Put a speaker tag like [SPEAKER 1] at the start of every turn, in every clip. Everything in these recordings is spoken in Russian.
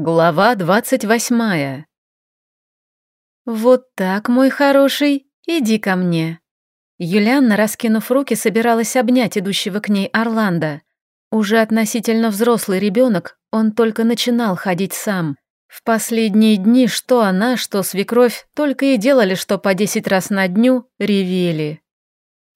[SPEAKER 1] Глава двадцать восьмая. «Вот так, мой хороший, иди ко мне». Юлианна, раскинув руки, собиралась обнять идущего к ней Орландо. Уже относительно взрослый ребенок, он только начинал ходить сам. В последние дни что она, что свекровь только и делали, что по десять раз на дню ревели.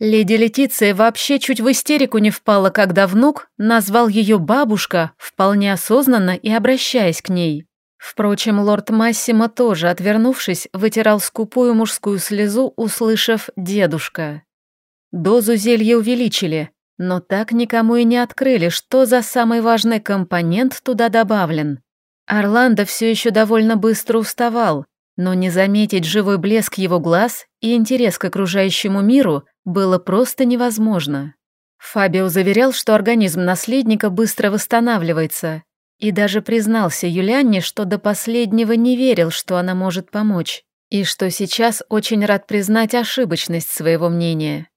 [SPEAKER 1] Леди Летиция вообще чуть в истерику не впала, когда внук назвал ее бабушка, вполне осознанно и обращаясь к ней. Впрочем, лорд Массимо тоже, отвернувшись, вытирал скупую мужскую слезу, услышав «дедушка». Дозу зелья увеличили, но так никому и не открыли, что за самый важный компонент туда добавлен. Орландо все еще довольно быстро уставал, но не заметить живой блеск его глаз и интерес к окружающему миру было просто невозможно. Фабио заверял, что организм наследника быстро восстанавливается, и даже признался Юлианне, что до последнего не верил, что она может помочь, и что сейчас очень рад признать ошибочность своего мнения.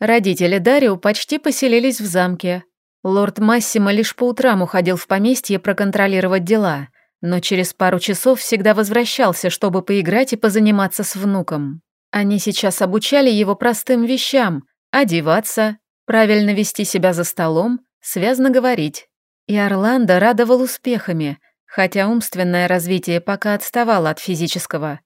[SPEAKER 1] Родители Дарио почти поселились в замке. Лорд Массимо лишь по утрам уходил в поместье проконтролировать дела, но через пару часов всегда возвращался, чтобы поиграть и позаниматься с внуком. Они сейчас обучали его простым вещам – одеваться, правильно вести себя за столом, связно говорить. И Орландо радовал успехами, хотя умственное развитие пока отставало от физического.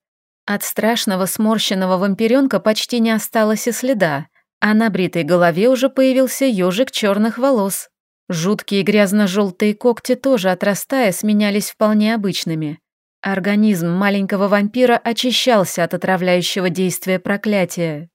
[SPEAKER 1] От страшного сморщенного вампиренка почти не осталось и следа, а на бритой голове уже появился ежик черных волос. Жуткие грязно-желтые когти тоже отрастая сменялись вполне обычными. Организм маленького вампира очищался от отравляющего действия проклятия.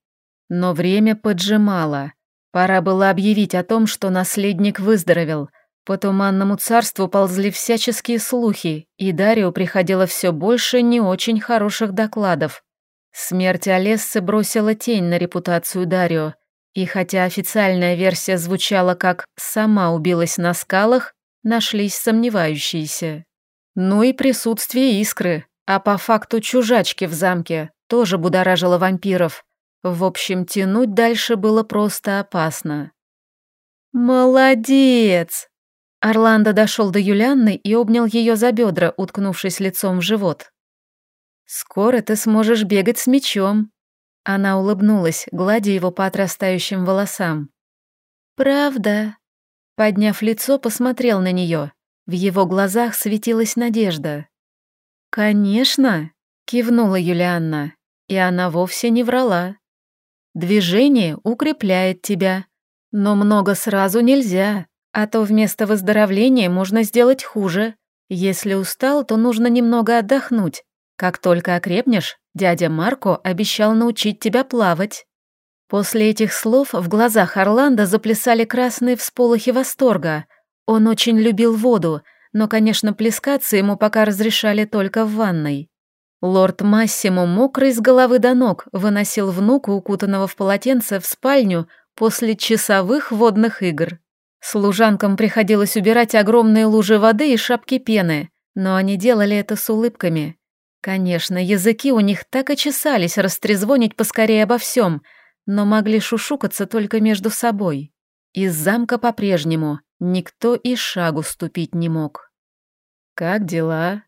[SPEAKER 1] Но время поджимало. Пора было объявить о том, что наследник выздоровел. По туманному царству ползли всяческие слухи, и Дарио приходило все больше не очень хороших докладов. Смерть Олессы бросила тень на репутацию Дарио, и хотя официальная версия звучала как «сама убилась на скалах», нашлись сомневающиеся. Ну и присутствие искры, а по факту чужачки в замке, тоже будоражило вампиров. В общем, тянуть дальше было просто опасно. «Молодец!» Орландо дошел до Юлианны и обнял ее за бедра, уткнувшись лицом в живот. «Скоро ты сможешь бегать с мечом». Она улыбнулась, гладя его по отрастающим волосам. «Правда?» Подняв лицо, посмотрел на нее. В его глазах светилась надежда. «Конечно!» — кивнула Юлианна, и она вовсе не врала. «Движение укрепляет тебя, но много сразу нельзя, а то вместо выздоровления можно сделать хуже. Если устал, то нужно немного отдохнуть. Как только окрепнешь, дядя Марко обещал научить тебя плавать». После этих слов в глазах Орландо заплясали красные всполохи восторга, он очень любил воду, но, конечно, плескаться ему пока разрешали только в ванной. Лорд Массимо, мокрый с головы до ног, выносил внука, укутанного в полотенце, в спальню после часовых водных игр. Служанкам приходилось убирать огромные лужи воды и шапки пены, но они делали это с улыбками. Конечно, языки у них так и чесались растрезвонить поскорее обо всем, но могли шушукаться только между собой. Из замка по-прежнему Никто и шагу ступить не мог. «Как дела?»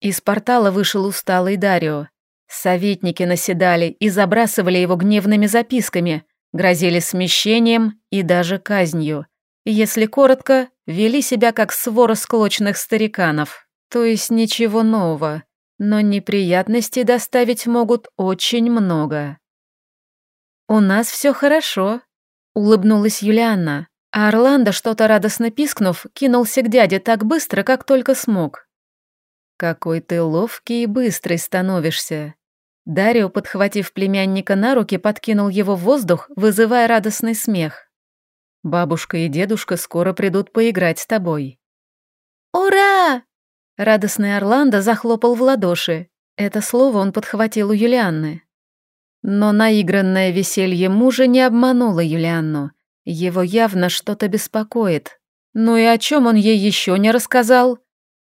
[SPEAKER 1] Из портала вышел усталый Дарио. Советники наседали и забрасывали его гневными записками, грозили смещением и даже казнью. Если коротко, вели себя как свора склочных стариканов. То есть ничего нового, но неприятностей доставить могут очень много. «У нас все хорошо», — улыбнулась Юлианна. А Орландо, что-то радостно пискнув, кинулся к дяде так быстро, как только смог. «Какой ты ловкий и быстрый становишься!» Дарио, подхватив племянника на руки, подкинул его в воздух, вызывая радостный смех. «Бабушка и дедушка скоро придут поиграть с тобой».
[SPEAKER 2] «Ура!»
[SPEAKER 1] Радостный Орландо захлопал в ладоши. Это слово он подхватил у Юлианны. Но наигранное веселье мужа не обмануло Юлианну. Его явно что-то беспокоит. Ну и о чем он ей еще не рассказал?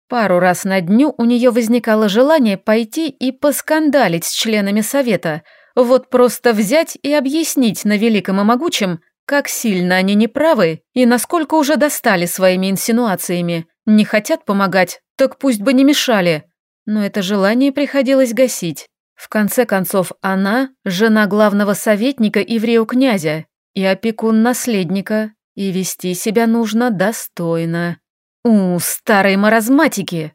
[SPEAKER 1] Пару раз на дню у нее возникало желание пойти и поскандалить с членами совета, вот просто взять и объяснить на великом и могучем, как сильно они неправы и насколько уже достали своими инсинуациями, Не хотят помогать, так пусть бы не мешали. Но это желание приходилось гасить. В конце концов, она – жена главного советника Иврею князя и опекун наследника, и вести себя нужно достойно. У, старые маразматики!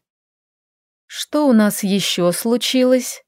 [SPEAKER 1] Что у нас еще случилось?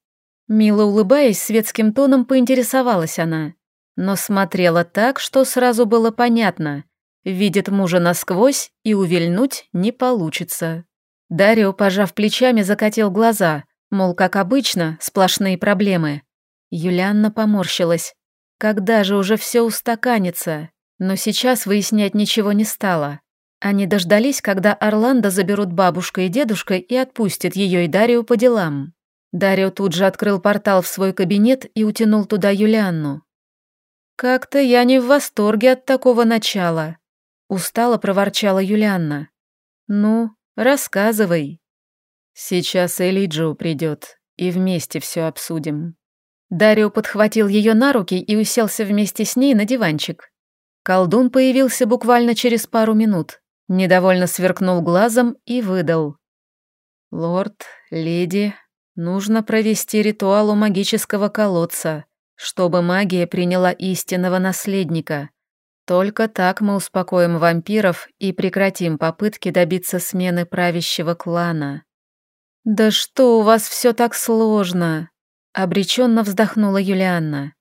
[SPEAKER 1] Мило улыбаясь, светским тоном поинтересовалась она, но смотрела так, что сразу было понятно. Видит мужа насквозь и увильнуть не получится. Дарио, пожав плечами, закатил глаза, мол, как обычно, сплошные проблемы. Юлианна поморщилась. Когда же уже все устаканится? Но сейчас выяснять ничего не стало. Они дождались, когда Орландо заберут бабушка и дедушка и отпустят ее и Дарио по делам. Дарио тут же открыл портал в свой кабинет и утянул туда Юлианну. «Как-то я не в восторге от такого начала», — устало проворчала Юлианна. «Ну, рассказывай». «Сейчас Элиджио придет, и вместе все обсудим». Дарио подхватил ее на руки и уселся вместе с ней на диванчик. Колдун появился буквально через пару минут, недовольно сверкнул глазом и выдал. «Лорд, леди, Нужно провести ритуал у магического колодца, чтобы магия приняла истинного наследника. Только так мы успокоим вампиров и прекратим попытки добиться смены правящего клана. «Да что у вас все так сложно?» — обреченно вздохнула Юлианна.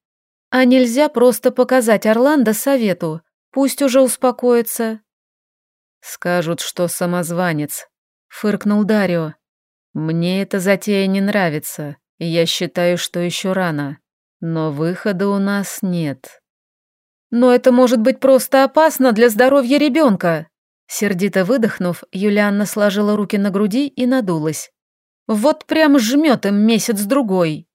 [SPEAKER 1] «А нельзя просто показать Орландо совету, пусть уже успокоится». «Скажут, что самозванец», — фыркнул Дарио. Мне эта затея не нравится, и я считаю, что еще рано. Но выхода у нас нет. Но это может быть просто опасно для здоровья ребенка. Сердито выдохнув, Юлианна сложила руки на груди и надулась. Вот прям жмет им месяц-другой.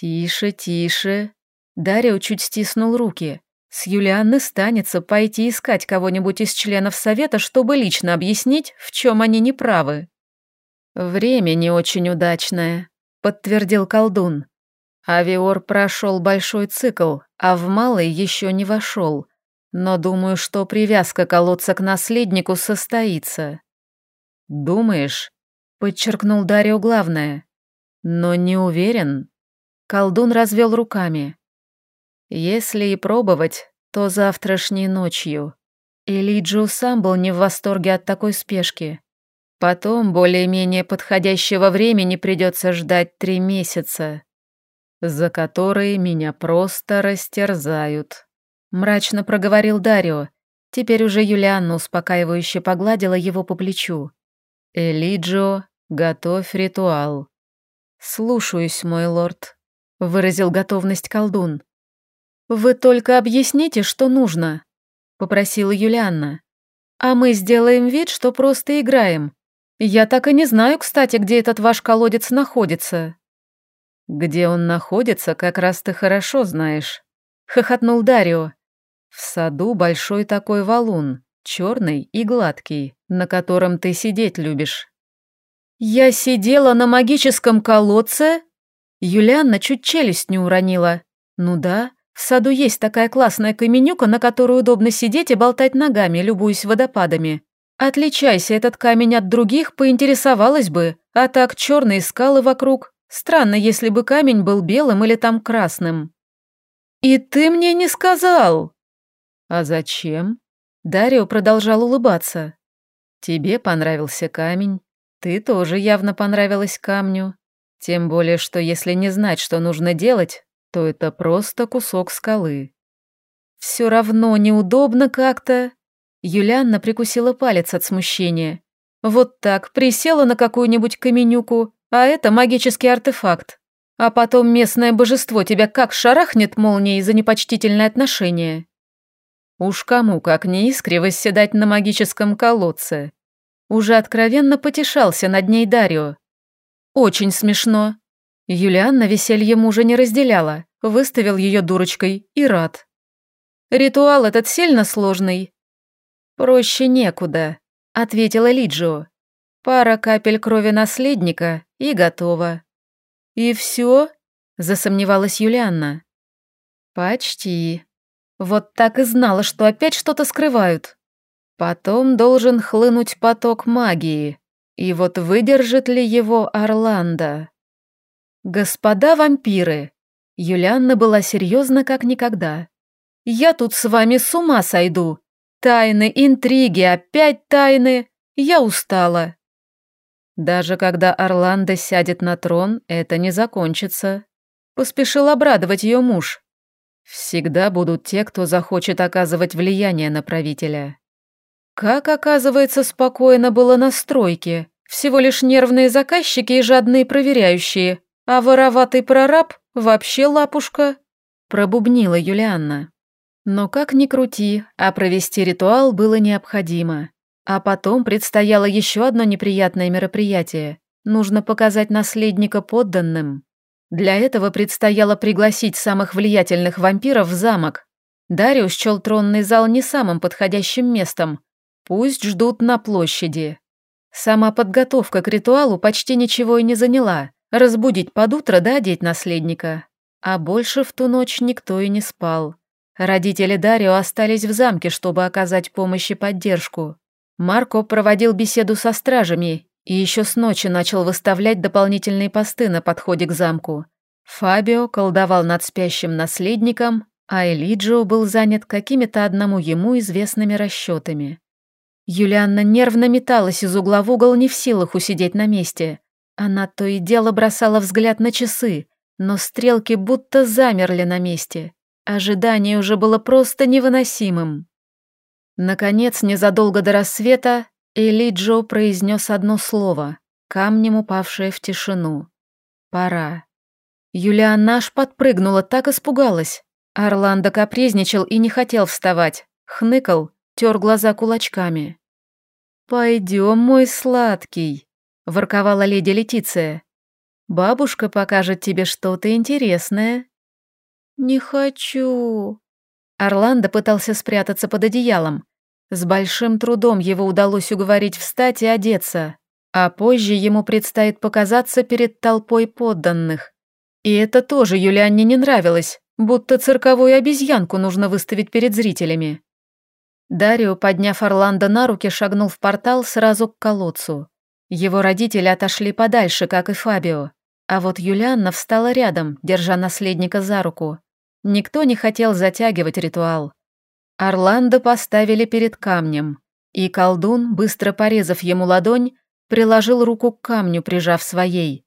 [SPEAKER 1] Тише, тише. Дарья чуть стиснул руки. С Юлианны станется пойти искать кого-нибудь из членов совета, чтобы лично объяснить, в чем они неправы. «Время не очень удачное», — подтвердил колдун. Авиор прошел большой цикл, а в малый еще не вошел. Но думаю, что привязка колодца к наследнику состоится. «Думаешь?» — подчеркнул Дарио главное. «Но не уверен». Колдун развел руками. «Если и пробовать, то завтрашней ночью». Элиджио сам был не в восторге от такой спешки. Потом более-менее подходящего времени придется ждать три месяца, за которые меня просто растерзают. Мрачно проговорил Дарио. Теперь уже Юлианна успокаивающе погладила его по плечу. «Элиджо, готовь ритуал». «Слушаюсь, мой лорд», — выразил готовность колдун. «Вы только объясните, что нужно», — попросила Юлианна. «А мы сделаем вид, что просто играем. «Я так и не знаю, кстати, где этот ваш колодец находится». «Где он находится, как раз ты хорошо знаешь», — хохотнул Дарио. «В саду большой такой валун, черный и гладкий, на котором ты сидеть любишь». «Я сидела на магическом колодце?» Юлианна чуть челюсть не уронила. «Ну да, в саду есть такая классная каменюка, на которой удобно сидеть и болтать ногами, любуясь водопадами. Отличайся этот камень от других, поинтересовалась бы, а так черные скалы вокруг. Странно, если бы камень был белым или там красным. И ты мне не сказал. А зачем? Дарио продолжал улыбаться. Тебе понравился камень, ты тоже явно понравилась камню. Тем более, что если не знать, что нужно делать, то это просто кусок скалы. Все равно неудобно как-то. Юлианна прикусила палец от смущения. Вот так, присела на какую-нибудь каменюку, а это магический артефакт. А потом местное божество тебя как шарахнет молнией за непочтительное отношение. Уж кому как не искре восседать на магическом колодце. Уже откровенно потешался над ней Дарио. Очень смешно. Юлианна веселье мужа не разделяла, выставил ее дурочкой и рад. Ритуал этот сильно сложный, «Проще некуда», — ответила Лиджио. «Пара капель крови наследника и готово». «И все?» — засомневалась Юлианна. «Почти. Вот так и знала, что опять что-то скрывают». Потом должен хлынуть поток магии. И вот выдержит ли его Орландо? Господа вампиры, Юлианна была серьезна как никогда. Я тут с вами с ума сойду. Тайны, интриги, опять тайны. Я устала. Даже когда Орландо сядет на трон, это не закончится. Поспешил обрадовать ее муж. Всегда будут те, кто захочет оказывать влияние на правителя. Как, оказывается, спокойно было на стройке. Всего лишь нервные заказчики и жадные проверяющие, а вороватый прораб вообще лапушка, пробубнила Юлианна. Но как ни крути, а провести ритуал было необходимо. А потом предстояло еще одно неприятное мероприятие. Нужно показать наследника подданным. Для этого предстояло пригласить самых влиятельных вампиров в замок. Дариус счел тронный зал не самым подходящим местом. Пусть ждут на площади. Сама подготовка к ритуалу почти ничего и не заняла. Разбудить под утро да одеть наследника. А больше в ту ночь никто и не спал. Родители Дарио остались в замке, чтобы оказать помощь и поддержку. Марко проводил беседу со стражами и еще с ночи начал выставлять дополнительные посты на подходе к замку. Фабио колдовал над спящим наследником, а Элиджио был занят какими-то одному ему известными расчетами. Юлианна нервно металась из угла в угол, не в силах усидеть на месте. Она то и дело бросала взгляд на часы, но стрелки будто замерли на месте. Ожидание уже было просто невыносимым. Наконец, незадолго до рассвета, Элиджо произнес одно слово, камнем упавшее в тишину. «Пора». Юлианна аж подпрыгнула, так испугалась. Орландо капризничал и не хотел вставать, хныкал, тер глаза кулачками. «Пойдем, мой сладкий», — ворковала леди Летиция. «Бабушка покажет тебе что-то интересное».
[SPEAKER 2] «Не хочу».
[SPEAKER 1] Орландо пытался спрятаться под одеялом, с большим трудом его удалось уговорить встать и одеться, а позже ему предстоит показаться перед толпой подданных. И это тоже Юлианне не нравилось, будто цирковую обезьянку нужно выставить перед зрителями. Дарио, подняв Орландо на руки, шагнул в портал сразу к колодцу. Его родители отошли подальше, как и Фабио, а вот Юлианна встала рядом, держа наследника за руку. Никто не хотел затягивать ритуал. Орландо поставили перед камнем, и колдун, быстро порезав ему ладонь, приложил руку к камню, прижав своей.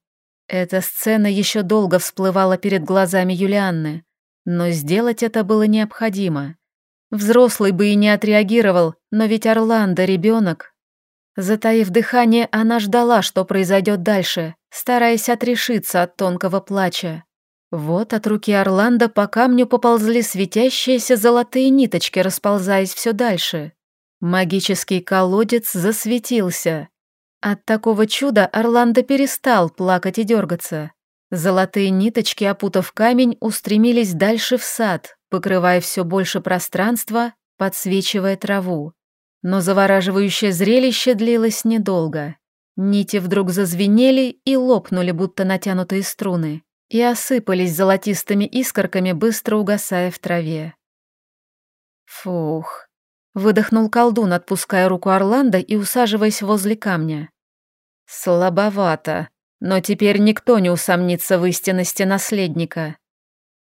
[SPEAKER 1] Эта сцена еще долго всплывала перед глазами Юлианны, но сделать это было необходимо. Взрослый бы и не отреагировал, но ведь Орландо ребенок. Затаив дыхание, она ждала, что произойдет дальше, стараясь отрешиться от тонкого плача. Вот от руки Орландо по камню поползли светящиеся золотые ниточки, расползаясь все дальше. Магический колодец засветился. От такого чуда Орландо перестал плакать и дергаться. Золотые ниточки, опутав камень, устремились дальше в сад, покрывая все больше пространства, подсвечивая траву. Но завораживающее зрелище длилось недолго. Нити вдруг зазвенели и лопнули, будто натянутые струны и осыпались золотистыми искорками, быстро угасая в траве. Фух. Выдохнул колдун, отпуская руку Орландо и усаживаясь возле камня. Слабовато, но теперь никто не усомнится в истинности наследника.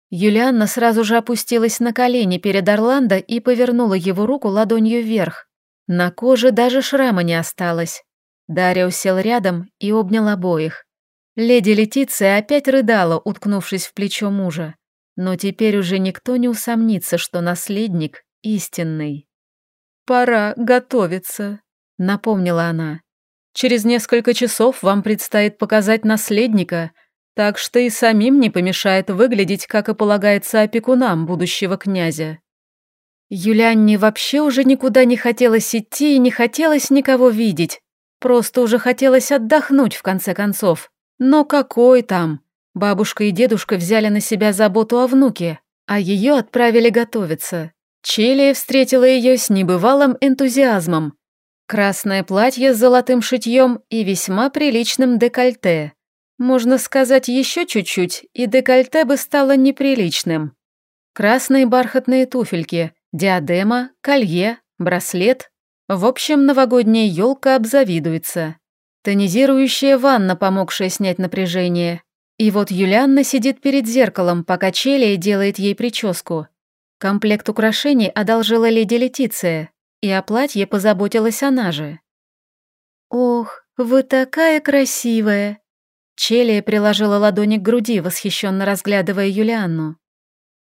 [SPEAKER 1] Юлианна сразу же опустилась на колени перед Орландо и повернула его руку ладонью вверх. На коже даже шрама не осталось. Дарио сел рядом и обнял обоих. Леди Летиция опять рыдала, уткнувшись в плечо мужа. Но теперь уже никто не усомнится, что наследник истинный. «Пора готовиться», — напомнила она. «Через несколько часов вам предстоит показать наследника, так что и самим не помешает выглядеть, как и полагается опекунам будущего князя». Юлианне вообще уже никуда не хотелось идти и не хотелось никого видеть. Просто уже хотелось отдохнуть, в конце концов. Но какой там? Бабушка и дедушка взяли на себя заботу о внуке, а ее отправили готовиться. Челия встретила ее с небывалым энтузиазмом. Красное платье с золотым шитьем и весьма приличным декольте. Можно сказать, еще чуть-чуть, и декольте бы стало неприличным. Красные бархатные туфельки, диадема, колье, браслет. В общем, новогодняя елка обзавидуется. Тонизирующая ванна, помогшая снять напряжение. И вот Юлианна сидит перед зеркалом, пока Челия делает ей прическу. Комплект украшений одолжила леди Летиция, и о платье позаботилась она же.
[SPEAKER 2] «Ох, вы такая красивая!»
[SPEAKER 1] Челия приложила ладони к груди, восхищенно разглядывая Юлианну.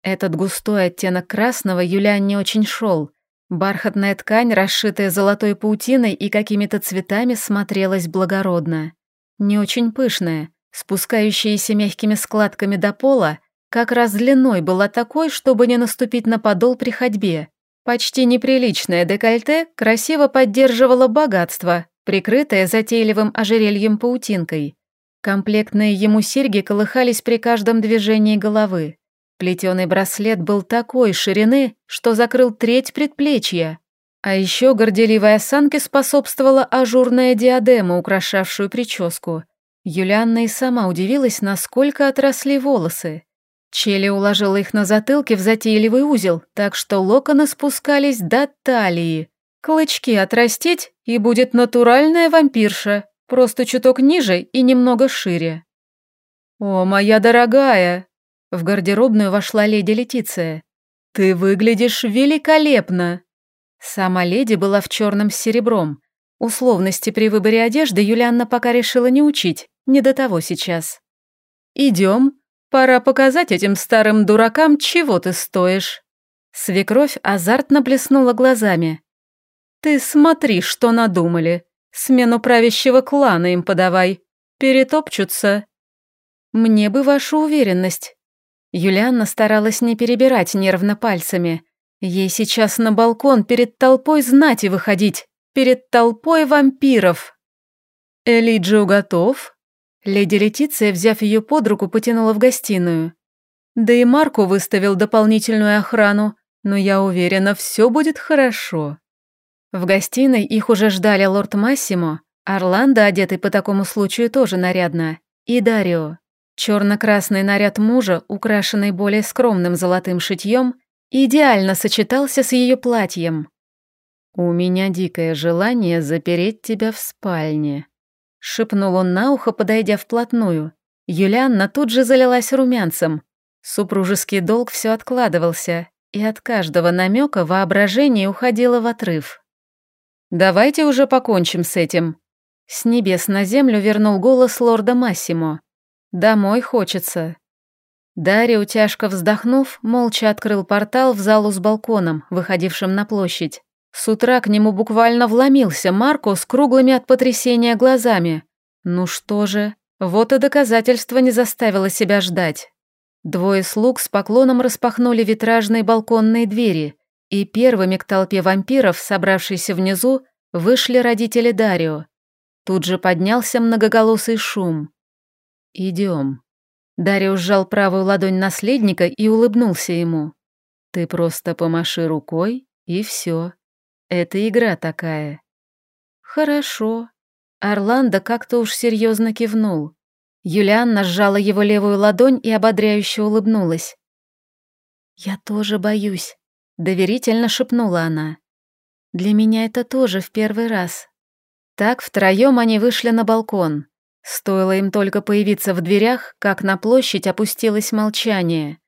[SPEAKER 1] Этот густой оттенок красного Юлианне очень шел, Бархатная ткань, расшитая золотой паутиной и какими-то цветами, смотрелась благородно. Не очень пышная, спускающаяся мягкими складками до пола, как раз длиной была такой, чтобы не наступить на подол при ходьбе. Почти неприличное декольте красиво поддерживало богатство, прикрытое затейливым ожерельем паутинкой. Комплектные ему серьги колыхались при каждом движении головы. Плетеный браслет был такой ширины, что закрыл треть предплечья. А еще горделивой осанке способствовала ажурная диадема, украшавшую прическу. Юлианна и сама удивилась, насколько отросли волосы. Чели уложила их на затылке в затейливый узел, так что локоны спускались до талии. Клычки отрастить, и будет натуральная вампирша, просто чуток ниже и немного шире. «О, моя дорогая!» В гардеробную вошла леди Летиция. «Ты выглядишь великолепно!» Сама леди была в черном с серебром. Условности при выборе одежды Юлианна пока решила не учить, не до того сейчас. «Идем, пора показать этим старым дуракам, чего ты стоишь». Свекровь азартно блеснула глазами. «Ты смотри, что надумали. Смену правящего клана им подавай. Перетопчутся». «Мне бы вашу уверенность», Юлианна старалась не перебирать нервно пальцами. Ей сейчас на балкон перед толпой знати выходить, перед толпой вампиров. «Элиджио готов?» Леди Летиция, взяв ее под руку, потянула в гостиную. Да и Марку выставил дополнительную охрану, но я уверена, все будет хорошо. В гостиной их уже ждали лорд Массимо, Орландо, одетый по такому случаю тоже нарядно, и Дарио. Черно-красный наряд мужа, украшенный более скромным золотым шитьем, идеально сочетался с ее платьем. «У меня дикое желание запереть тебя в спальне», — шепнул он на ухо, подойдя вплотную. Юлианна тут же залилась румянцем. Супружеский долг все откладывался, и от каждого намека воображение уходило в отрыв. «Давайте уже покончим с этим». С небес на землю вернул голос лорда Массимо. Домой хочется». Дарио, тяжко вздохнув, молча открыл портал в залу с балконом, выходившим на площадь. С утра к нему буквально вломился Марко с круглыми от потрясения глазами. Ну что же, вот и доказательство не заставило себя ждать. Двое слуг с поклоном распахнули витражные балконные двери, и первыми к толпе вампиров, собравшейся внизу, вышли родители Дарио. Тут же поднялся многоголосый шум. «Идем». Дарио сжал правую ладонь наследника и улыбнулся ему. «Ты просто помаши рукой, и все. Это игра такая». «Хорошо». Орландо как-то уж серьезно кивнул. Юлианна сжала его левую ладонь и ободряюще улыбнулась. «Я тоже боюсь», — доверительно шепнула она. «Для меня это тоже в первый раз». Так втроем они вышли на балкон. Стоило им только появиться в дверях, как на площадь опустилось молчание.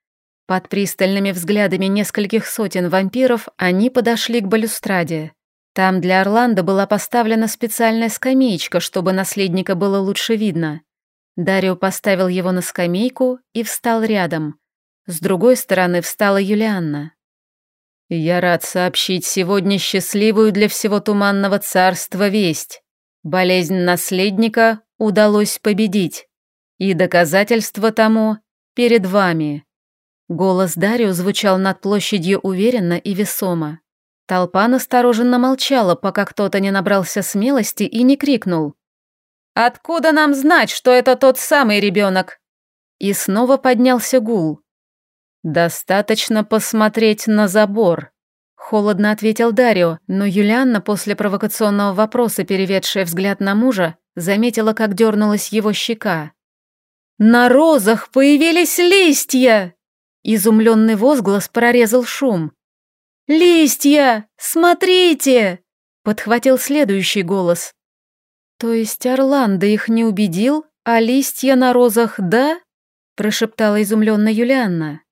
[SPEAKER 1] Под пристальными взглядами нескольких сотен вампиров они подошли к балюстраде. Там для Орландо была поставлена специальная скамеечка, чтобы наследника было лучше видно. Дарио поставил его на скамейку и встал рядом. С другой стороны встала Юлианна. «Я рад сообщить сегодня счастливую для всего Туманного Царства весть. Болезнь наследника удалось победить, и доказательство тому перед вами». Голос Дарио звучал над площадью уверенно и весомо. Толпа настороженно молчала, пока кто-то не набрался смелости и не крикнул. «Откуда нам знать, что это тот самый ребенок?» И снова поднялся гул. «Достаточно посмотреть на забор», — холодно ответил Дарио, но Юлианна после провокационного вопроса, переведшая взгляд на мужа, заметила, как дернулась его щека. «На розах появились листья!» Изумленный возглас прорезал шум. «Листья! Смотрите!» Подхватил следующий голос. То есть Орландо их не убедил, а листья на розах да? Прошептала изумленно Юлианна.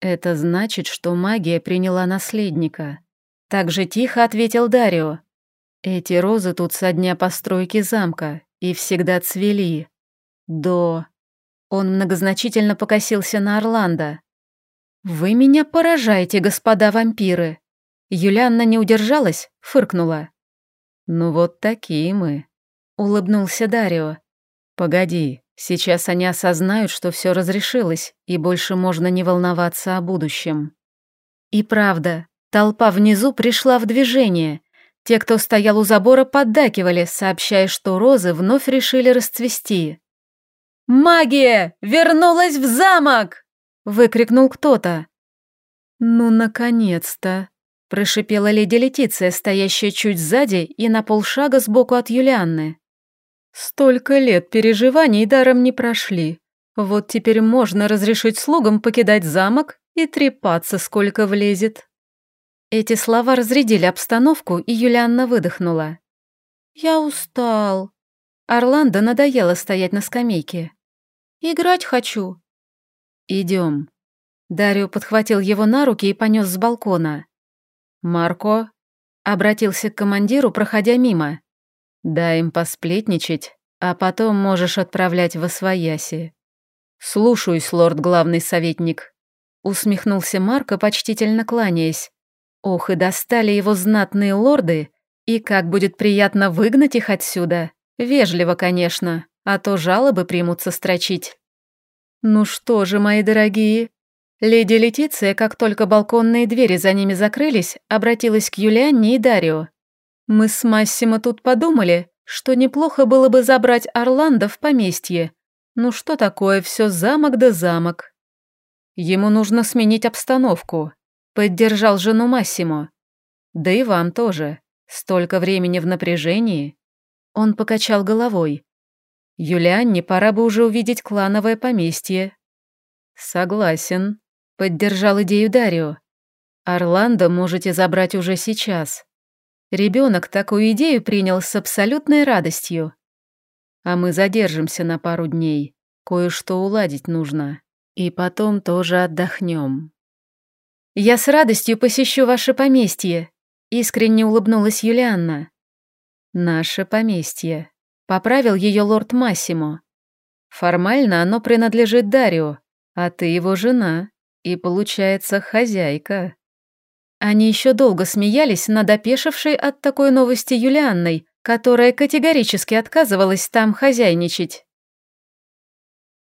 [SPEAKER 1] Это значит, что магия приняла наследника. Так же тихо ответил Дарио. Эти розы тут со дня постройки замка и всегда цвели. До... Он многозначительно покосился на Орландо. «Вы меня поражаете, господа вампиры!» Юлианна не удержалась, фыркнула. «Ну вот такие мы», — улыбнулся Дарио. «Погоди, сейчас они осознают, что все разрешилось, и больше можно не волноваться о будущем». И правда, толпа внизу пришла в движение. Те, кто стоял у забора, поддакивали, сообщая, что розы вновь решили расцвести. «Магия! Вернулась в замок!» — выкрикнул кто-то. «Ну, наконец-то!» — прошипела леди Летиция, стоящая чуть сзади и на полшага сбоку от Юлианны. «Столько лет переживаний даром не прошли. Вот теперь можно разрешить слугам покидать замок и трепаться, сколько влезет». Эти слова разрядили обстановку, и Юлианна выдохнула. «Я устал». Орландо надоело стоять на скамейке. Играть хочу». «Идем». Дарио подхватил его на руки и понес с балкона. «Марко?» — обратился к командиру, проходя мимо. «Дай им посплетничать, а потом можешь отправлять в Освояси». «Слушаюсь, лорд главный советник», — усмехнулся Марко, почтительно кланяясь. «Ох, и достали его знатные лорды, и как будет приятно выгнать их отсюда. Вежливо, конечно, а то жалобы примутся строчить. Ну что же, мои дорогие, леди Летиция, как только балконные двери за ними закрылись, обратилась к Юлианне и Дарио. Мы с Массимо тут подумали, что неплохо было бы забрать Орландо в поместье. Ну что такое, все замок да замок. Ему нужно сменить обстановку, поддержал жену Массимо. Да и вам тоже. Столько времени в напряжении. Он покачал головой. Юлианне пора бы уже увидеть клановое поместье. Согласен, поддержал идею Дарио. Орландо можете забрать уже сейчас. Ребенок такую идею принял с абсолютной радостью. А мы задержимся на пару дней. Кое-что уладить нужно. И потом тоже отдохнем. Я с радостью посещу ваше поместье, искренне улыбнулась Юлианна. Наше поместье, Поправил ее лорд Массимо. Формально оно принадлежит Дарио, а ты его жена, и получается хозяйка. Они еще долго смеялись над опешившей от такой новости Юлианной, которая категорически отказывалась там хозяйничать.